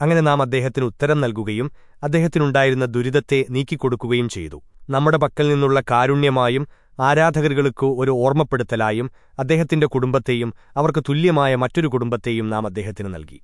അങ്ങനെ നാം അദ്ദേഹത്തിന് ഉത്തരം നൽകുകയും അദ്ദേഹത്തിനുണ്ടായിരുന്ന ദുരിതത്തെ നീക്കിക്കൊടുക്കുകയും ചെയ്തു. നമ്മുടെ പക്കൽ നിന്നുള്ള കാരുണ്യമായും ആരാധകர்களுക്ക് ഒരു ഓർമ്മപ്പെടുത്തലായും അദ്ദേഹത്തിന്റെ കുടുംബത്തെയും അവർക്ക് തുല്യമായ മറ്റൊരു കുടുംബത്തെയും നാം അദ്ദേഹത്തിന് നൽകി.